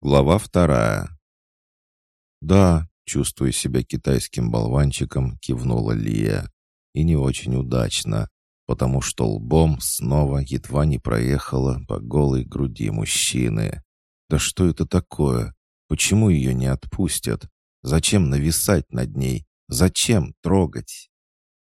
Глава вторая. «Да», — чувствуя себя китайским болванчиком, кивнула Лия. И не очень удачно, потому что лбом снова едва не проехала по голой груди мужчины. «Да что это такое? Почему ее не отпустят? Зачем нависать над ней? Зачем трогать?»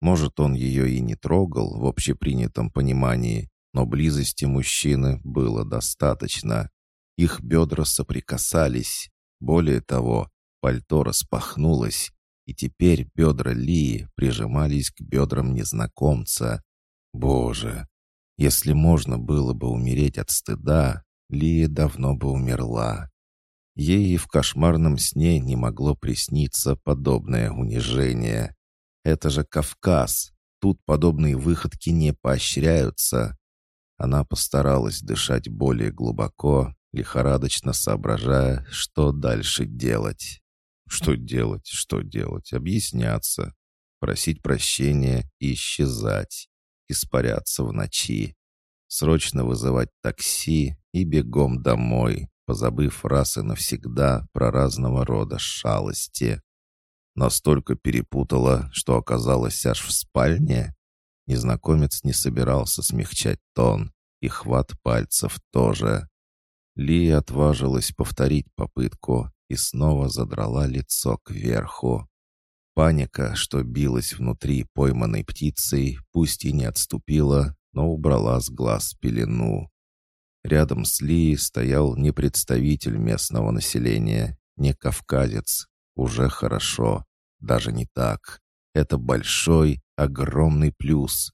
Может, он ее и не трогал в общепринятом понимании, но близости мужчины было достаточно. Их бедра соприкасались. Более того, пальто распахнулось, и теперь бедра Лии прижимались к бедрам незнакомца. Боже, если можно было бы умереть от стыда, Лия давно бы умерла. Ей и в кошмарном сне не могло присниться подобное унижение. Это же Кавказ. Тут подобные выходки не поощряются. Она постаралась дышать более глубоко, лихорадочно соображая, что дальше делать. Что делать, что делать, объясняться, просить прощения и исчезать, испаряться в ночи, срочно вызывать такси и бегом домой, позабыв раз и навсегда про разного рода шалости. Настолько перепутала, что оказалась аж в спальне. Незнакомец не собирался смягчать тон, и хват пальцев тоже. Ли отважилась повторить попытку и снова задрала лицо кверху. Паника, что билась внутри пойманной птицей, пусть и не отступила, но убрала с глаз пелену. Рядом с Ли стоял не представитель местного населения, не кавказец. Уже хорошо. Даже не так. Это большой, огромный плюс.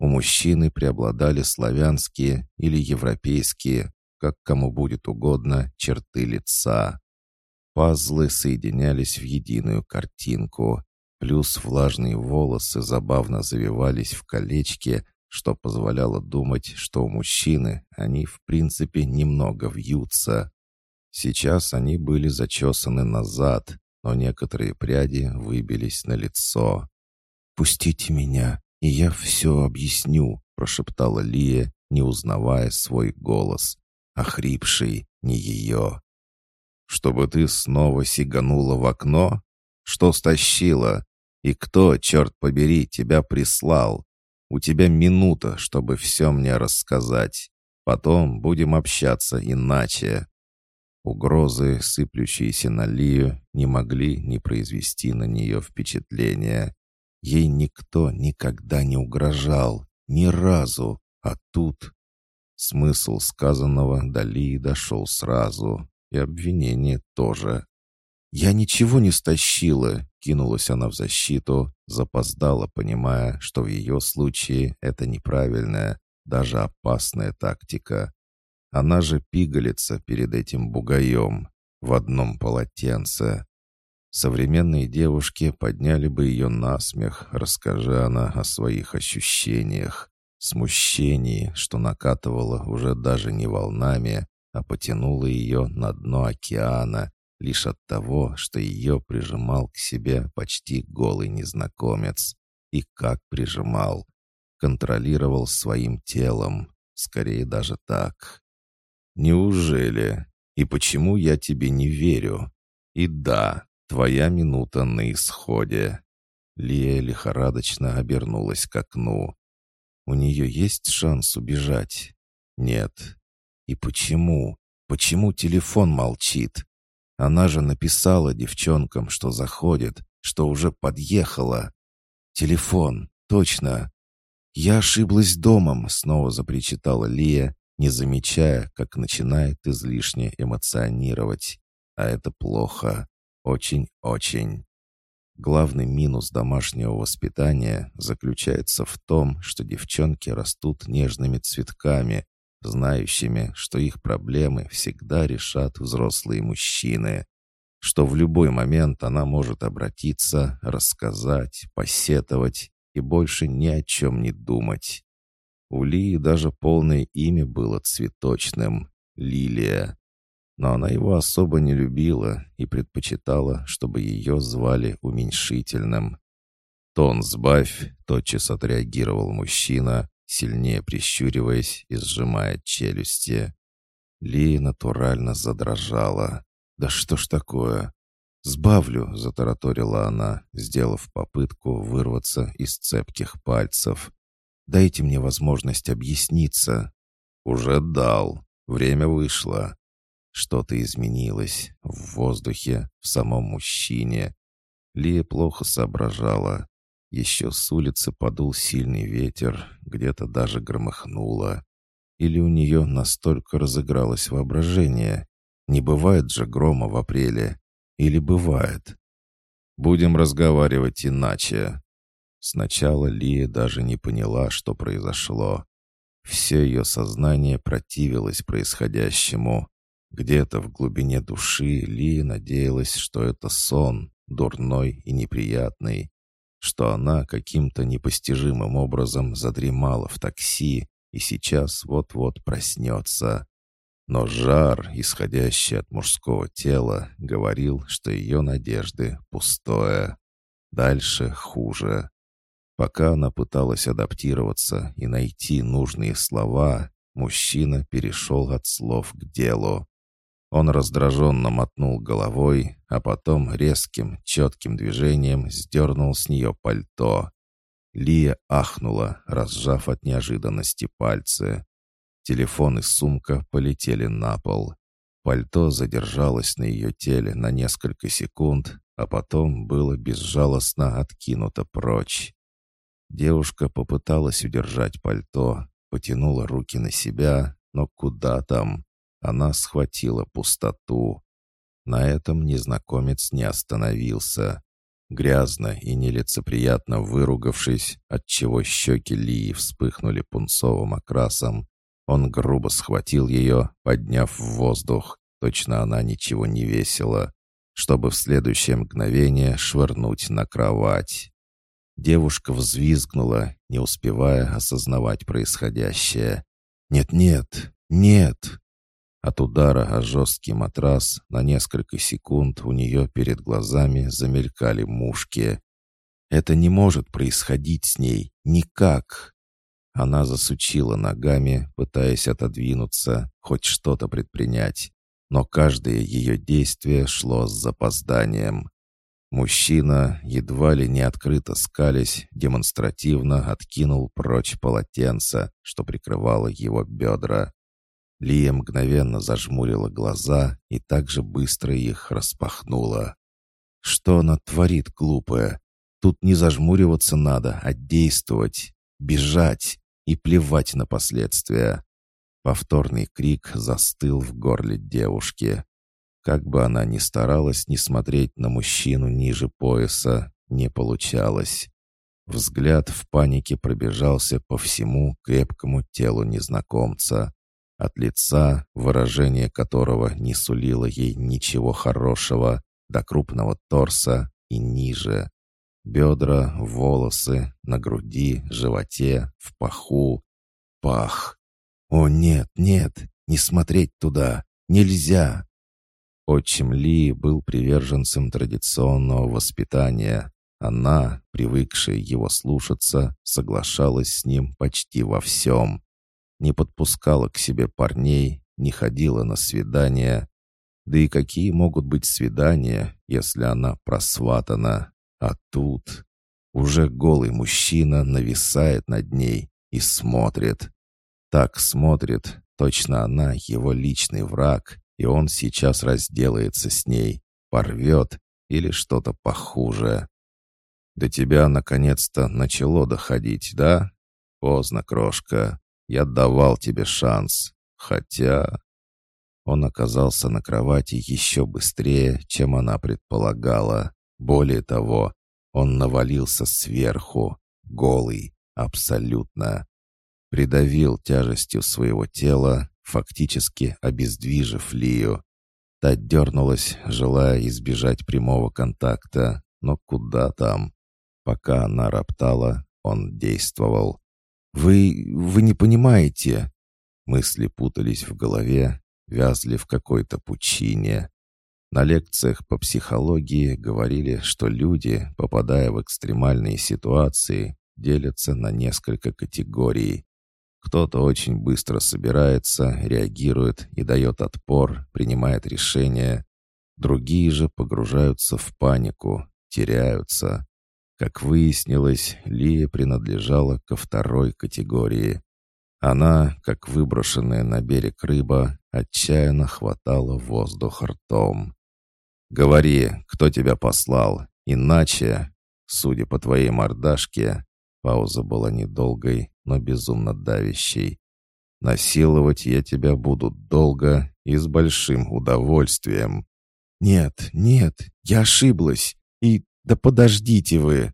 У мужчины преобладали славянские или европейские, как кому будет угодно, черты лица. Пазлы соединялись в единую картинку, плюс влажные волосы забавно завивались в колечке, что позволяло думать, что у мужчины они в принципе немного вьются. Сейчас они были зачесаны назад, но некоторые пряди выбились на лицо. «Пустите меня, и я все объясню», — прошептала Лия, не узнавая свой голос охрипший, не ее. «Чтобы ты снова сиганула в окно? Что стащила? И кто, черт побери, тебя прислал? У тебя минута, чтобы все мне рассказать. Потом будем общаться иначе». Угрозы, сыплющиеся на Лию, не могли не произвести на нее впечатления. Ей никто никогда не угрожал, ни разу, а тут Смысл сказанного Дали дошел сразу, и обвинение тоже. «Я ничего не стащила», — кинулась она в защиту, запоздала, понимая, что в ее случае это неправильная, даже опасная тактика. Она же пигалится перед этим бугаем в одном полотенце. Современные девушки подняли бы ее на смех, расскажи она о своих ощущениях смущении, что накатывало уже даже не волнами, а потянуло ее на дно океана, лишь от того, что ее прижимал к себе почти голый незнакомец. И как прижимал. Контролировал своим телом. Скорее даже так. «Неужели? И почему я тебе не верю? И да, твоя минута на исходе». Лия лихорадочно обернулась к окну. У нее есть шанс убежать? Нет. И почему? Почему телефон молчит? Она же написала девчонкам, что заходит, что уже подъехала. Телефон, точно. Я ошиблась домом, снова запричитала Лия, не замечая, как начинает излишне эмоционировать. А это плохо. Очень-очень. Главный минус домашнего воспитания заключается в том, что девчонки растут нежными цветками, знающими, что их проблемы всегда решат взрослые мужчины, что в любой момент она может обратиться, рассказать, посетовать и больше ни о чем не думать. У Лии даже полное имя было цветочным — Лилия но она его особо не любила и предпочитала, чтобы ее звали уменьшительным. «Тон сбавь», — тотчас отреагировал мужчина, сильнее прищуриваясь и сжимая челюсти. Ли натурально задрожала. «Да что ж такое?» «Сбавлю», — затараторила она, сделав попытку вырваться из цепких пальцев. «Дайте мне возможность объясниться». «Уже дал. Время вышло». Что-то изменилось в воздухе, в самом мужчине. Лия плохо соображала. Еще с улицы подул сильный ветер, где-то даже громыхнуло. Или у нее настолько разыгралось воображение. Не бывает же грома в апреле. Или бывает? Будем разговаривать иначе. Сначала Лия даже не поняла, что произошло. Все ее сознание противилось происходящему. Где-то в глубине души Лия надеялась, что это сон, дурной и неприятный, что она каким-то непостижимым образом задремала в такси и сейчас вот-вот проснется. Но жар, исходящий от мужского тела, говорил, что ее надежды пустое. Дальше хуже. Пока она пыталась адаптироваться и найти нужные слова, мужчина перешел от слов к делу. Он раздраженно мотнул головой, а потом резким, четким движением сдернул с нее пальто. Лия ахнула, разжав от неожиданности пальцы. Телефон и сумка полетели на пол. Пальто задержалось на ее теле на несколько секунд, а потом было безжалостно откинуто прочь. Девушка попыталась удержать пальто, потянула руки на себя, но куда там? Она схватила пустоту. На этом незнакомец не остановился. Грязно и нелицеприятно выругавшись, отчего щеки Лии вспыхнули пунцовым окрасом, он грубо схватил ее, подняв в воздух, точно она ничего не весила, чтобы в следующее мгновение швырнуть на кровать. Девушка взвизгнула, не успевая осознавать происходящее. «Нет-нет, нет!» От удара о жесткий матрас на несколько секунд у нее перед глазами замелькали мушки. «Это не может происходить с ней. Никак!» Она засучила ногами, пытаясь отодвинуться, хоть что-то предпринять. Но каждое ее действие шло с запозданием. Мужчина, едва ли не открыто скались, демонстративно откинул прочь полотенце, что прикрывало его бедра. Лия мгновенно зажмурила глаза и также быстро их распахнула. Что она творит, глупая? Тут не зажмуриваться надо, а действовать, бежать и плевать на последствия. Повторный крик застыл в горле девушки. Как бы она ни старалась не смотреть на мужчину ниже пояса, не получалось. Взгляд в панике пробежался по всему крепкому телу незнакомца. От лица, выражение которого не сулило ей ничего хорошего, до крупного торса и ниже. Бедра, волосы, на груди, животе, в паху. Пах. О, нет, нет, не смотреть туда. Нельзя. Отчим Ли был приверженцем традиционного воспитания. Она, привыкшая его слушаться, соглашалась с ним почти во всем. Не подпускала к себе парней, не ходила на свидания. Да и какие могут быть свидания, если она просватана? А тут уже голый мужчина нависает над ней и смотрит. Так смотрит, точно она его личный враг, и он сейчас разделается с ней, порвет или что-то похуже. До тебя наконец-то начало доходить, да? Поздно, крошка. Я давал тебе шанс. Хотя... Он оказался на кровати еще быстрее, чем она предполагала. Более того, он навалился сверху, голый, абсолютно. Придавил тяжестью своего тела, фактически обездвижив Лию. Та дернулась, желая избежать прямого контакта, но куда там? Пока она роптала, он действовал. «Вы... вы не понимаете!» Мысли путались в голове, вязли в какой-то пучине. На лекциях по психологии говорили, что люди, попадая в экстремальные ситуации, делятся на несколько категорий. Кто-то очень быстро собирается, реагирует и дает отпор, принимает решение. Другие же погружаются в панику, теряются. Как выяснилось, Лия принадлежала ко второй категории. Она, как выброшенная на берег рыба, отчаянно хватала воздух ртом. «Говори, кто тебя послал, иначе, судя по твоей мордашке...» Пауза была недолгой, но безумно давящей. «Насиловать я тебя буду долго и с большим удовольствием». «Нет, нет, я ошиблась. И да подождите вы!»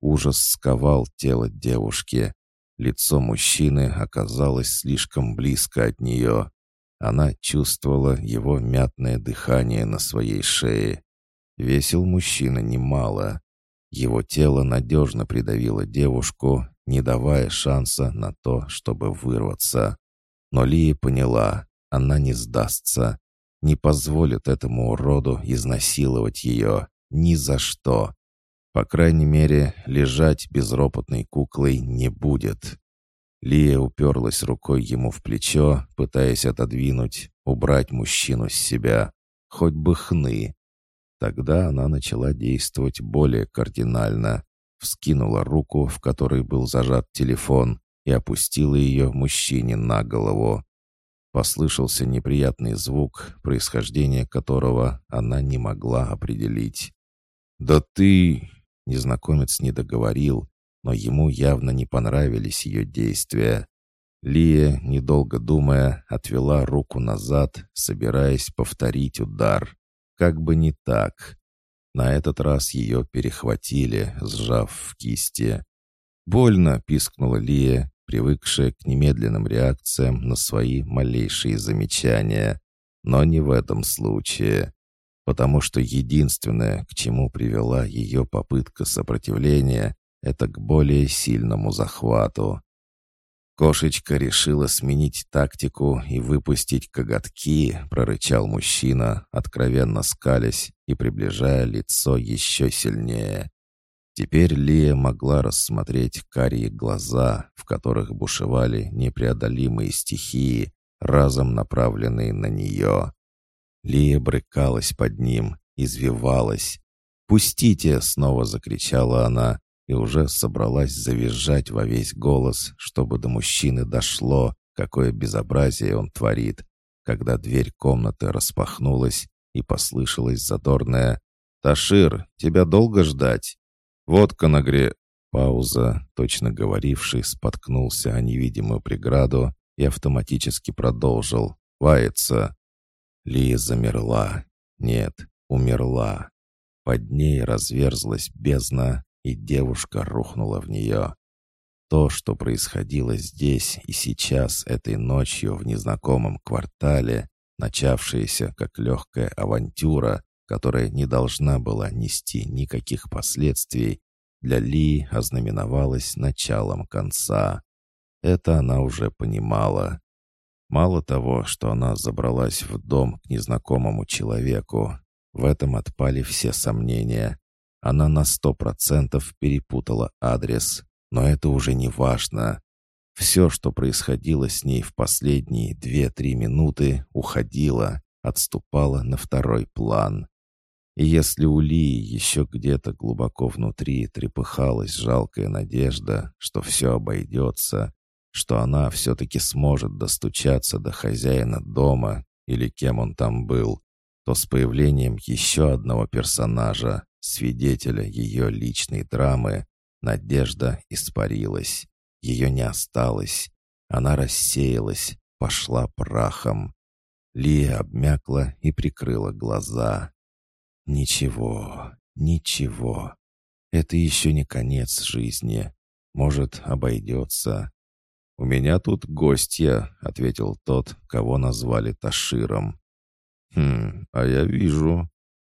Ужас сковал тело девушки. Лицо мужчины оказалось слишком близко от нее. Она чувствовала его мятное дыхание на своей шее. Весил мужчина немало. Его тело надежно придавило девушку, не давая шанса на то, чтобы вырваться. Но Лия поняла, она не сдастся, не позволит этому уроду изнасиловать ее ни за что. По крайней мере, лежать безропотной куклой не будет. Лия уперлась рукой ему в плечо, пытаясь отодвинуть, убрать мужчину с себя. Хоть бы хны. Тогда она начала действовать более кардинально. Вскинула руку, в которой был зажат телефон, и опустила ее мужчине на голову. Послышался неприятный звук, происхождение которого она не могла определить. «Да ты...» — незнакомец не договорил, но ему явно не понравились ее действия. Лия, недолго думая, отвела руку назад, собираясь повторить удар. Как бы не так. На этот раз ее перехватили, сжав в кисти. «Больно!» — пискнула Лия, привыкшая к немедленным реакциям на свои малейшие замечания. Но не в этом случае. Потому что единственное, к чему привела ее попытка сопротивления, это к более сильному захвату. «Кошечка решила сменить тактику и выпустить коготки», — прорычал мужчина, откровенно скалясь и приближая лицо еще сильнее. Теперь Лия могла рассмотреть карие глаза, в которых бушевали непреодолимые стихии, разом направленные на нее. Лия брыкалась под ним, извивалась. «Пустите!» — снова закричала она, и уже собралась завизжать во весь голос, чтобы до мужчины дошло, какое безобразие он творит, когда дверь комнаты распахнулась и послышалось задорное «Ташир, тебя долго ждать?» «Водка на гре...» Пауза, точно говоривший, споткнулся о невидимую преграду и автоматически продолжил. «Вается!» Лия замерла. Нет, умерла. Под ней разверзлась бездна, и девушка рухнула в нее. То, что происходило здесь и сейчас, этой ночью в незнакомом квартале, начавшееся как легкая авантюра, которая не должна была нести никаких последствий, для Ли ознаменовалось началом конца. Это она уже понимала. Мало того, что она забралась в дом к незнакомому человеку, в этом отпали все сомнения. Она на сто процентов перепутала адрес, но это уже не важно. Все, что происходило с ней в последние две-три минуты, уходило, отступало на второй план. И если у Лии еще где-то глубоко внутри трепыхалась жалкая надежда, что все обойдется, что она все-таки сможет достучаться до хозяина дома или кем он там был, то с появлением еще одного персонажа, свидетеля ее личной драмы, надежда испарилась. Ее не осталось. Она рассеялась, пошла прахом. Лия обмякла и прикрыла глаза. Ничего, ничего. Это еще не конец жизни. Может, обойдется. «У меня тут гостья», — ответил тот, кого назвали Таширом. «Хм, а я вижу.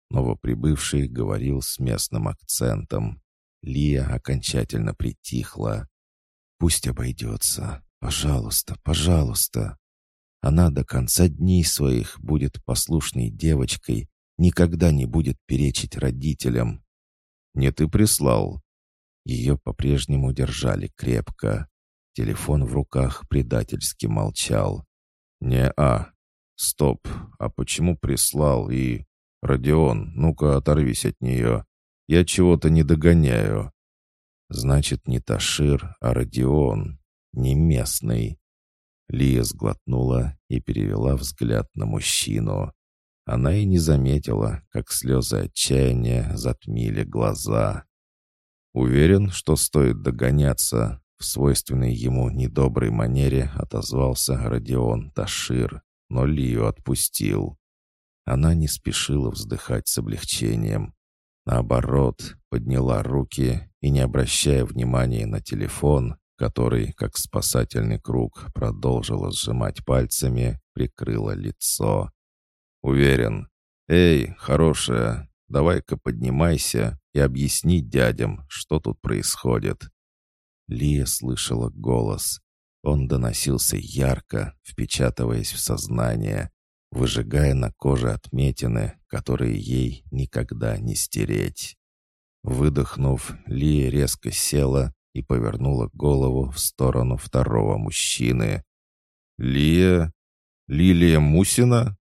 Новоприбывший говорил с местным акцентом. Лия окончательно притихла. «Пусть обойдется. Пожалуйста, пожалуйста. Она до конца дней своих будет послушной девочкой, никогда не будет перечить родителям. Не ты прислал». Ее по-прежнему держали крепко. Телефон в руках предательски молчал. «Не-а. Стоп. А почему прислал и...» «Родион, ну-ка оторвись от нее. Я чего-то не догоняю». «Значит, не Ташир, а Родион. Не местный». Лия сглотнула и перевела взгляд на мужчину. Она и не заметила, как слезы отчаяния затмили глаза. «Уверен, что стоит догоняться», — в свойственной ему недоброй манере отозвался Родион Ташир, но Лию отпустил. Она не спешила вздыхать с облегчением. Наоборот, подняла руки и, не обращая внимания на телефон, который, как спасательный круг, продолжила сжимать пальцами, прикрыла лицо. «Уверен. Эй, хорошая, давай-ка поднимайся и объясни дядям, что тут происходит». Лия слышала голос. Он доносился ярко, впечатываясь в сознание, выжигая на коже отметины, которые ей никогда не стереть. Выдохнув, Лия резко села и повернула голову в сторону второго мужчины. «Лия? Лилия Мусина?»